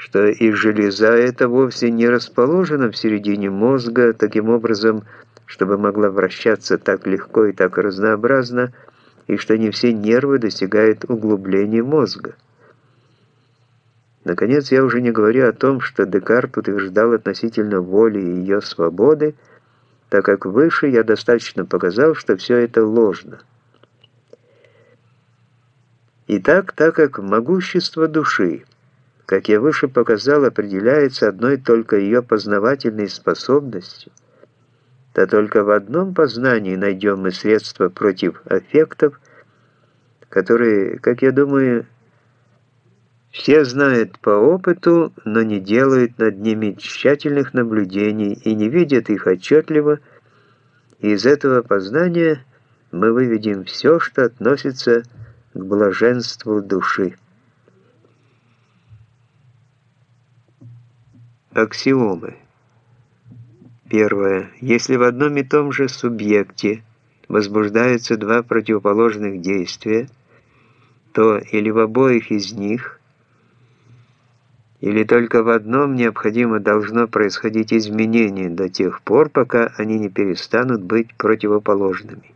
что и железа эта вовсе не расположена в середине мозга таким образом, чтобы могла вращаться так легко и так разнообразно, и что не все нервы достигают углубления мозга. Наконец, я уже не говорю о том, что Декарт утверждал относительно воли и ее свободы, так как выше я достаточно показал, что все это ложно. Итак, так как могущество души, как я выше показал, определяется одной только ее познавательной способностью, то только в одном познании найдем мы средства против аффектов, которые, как я думаю, все знают по опыту, но не делают над ними тщательных наблюдений и не видят их отчетливо, и из этого познания мы выведем все, что относится к блаженству души. Аксиомы. Первое. Если в одном и том же субъекте возбуждаются два противоположных действия, то или в обоих из них или только в одном необходимо должно происходить изменение до тех пор, пока они не перестанут быть противоположными.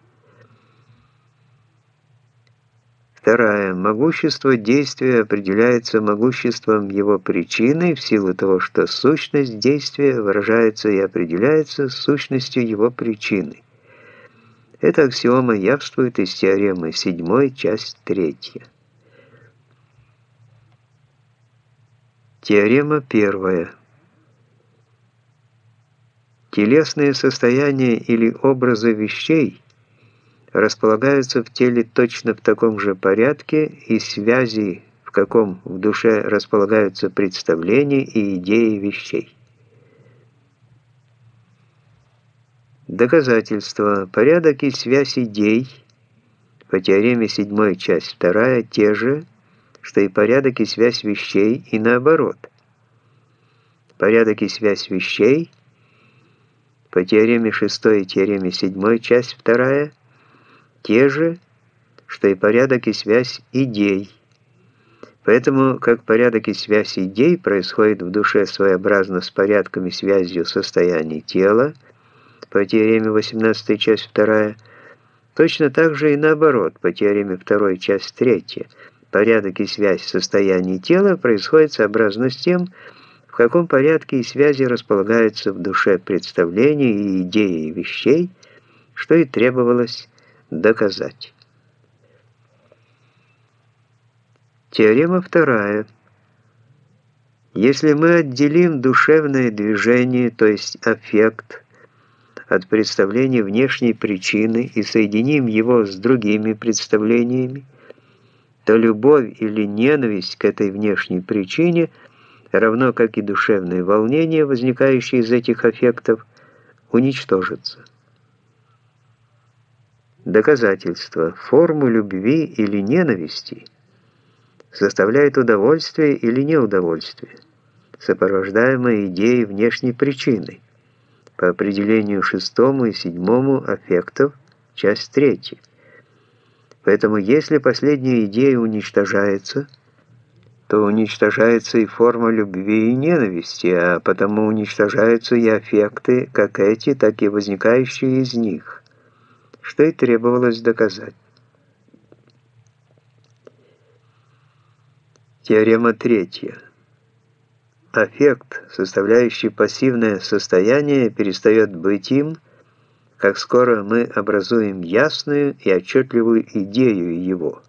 Вторая. Могущество действия определяется могуществом его причины в силу того, что сущность действия выражается и определяется сущностью его причины. Эта аксиома явствует из теоремы 7, часть 3. Теорема первая. Телесные состояния или образы вещей располагаются в теле точно в таком же порядке и связи, в каком в душе располагаются представления и идеи вещей. Доказательство. Порядок и связь идей по теореме 7, часть 2 те же, что и порядок и связь вещей, и наоборот. Порядок и связь вещей по теореме 6 и теореме 7, часть 2, те же, что и порядок и связь идей. Поэтому, как порядок и связь идей происходит в душе своеобразно с порядком и связью состояний тела, по теореме 18, часть 2, точно так же и наоборот, по теореме 2, часть 3, Порядок и связь состояний тела происходит сообразно с тем, в каком порядке и связи располагаются в душе представления и идеи вещей, что и требовалось доказать. Теорема вторая. Если мы отделим душевное движение, то есть аффект, от представления внешней причины и соединим его с другими представлениями, то любовь или ненависть к этой внешней причине, равно как и душевные волнения, возникающие из этих аффектов, уничтожатся. Доказательство. Форму любви или ненависти составляет удовольствие или неудовольствие, сопровождаемое идеей внешней причины, по определению шестому и седьмому аффектов, часть третья. Поэтому если последняя идея уничтожается, то уничтожается и форма любви и ненависти, а потому уничтожаются и аффекты, как эти, так и возникающие из них, что и требовалось доказать. Теорема третья. Аффект, составляющий пассивное состояние, перестает быть им, как скоро мы образуем ясную и отчетливую идею его.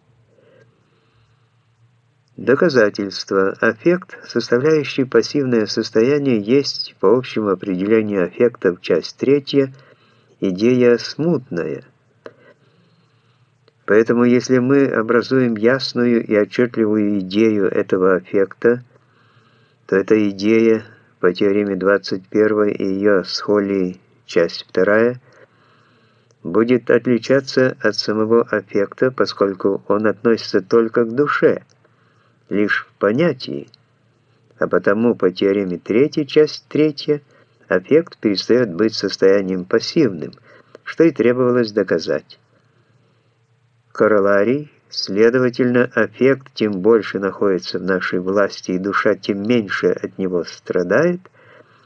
Доказательство. Аффект, составляющий пассивное состояние, есть, по общему определению аффектов, часть третья, идея смутная. Поэтому, если мы образуем ясную и отчетливую идею этого аффекта, то эта идея по теореме 21 и ее схолии, часть 2, будет отличаться от самого аффекта, поскольку он относится только к душе, лишь в понятии, а потому по теореме третьей, часть третья, аффект перестает быть состоянием пассивным, что и требовалось доказать. Короларий, Следовательно, аффект тем больше находится в нашей власти, и душа тем меньше от него страдает –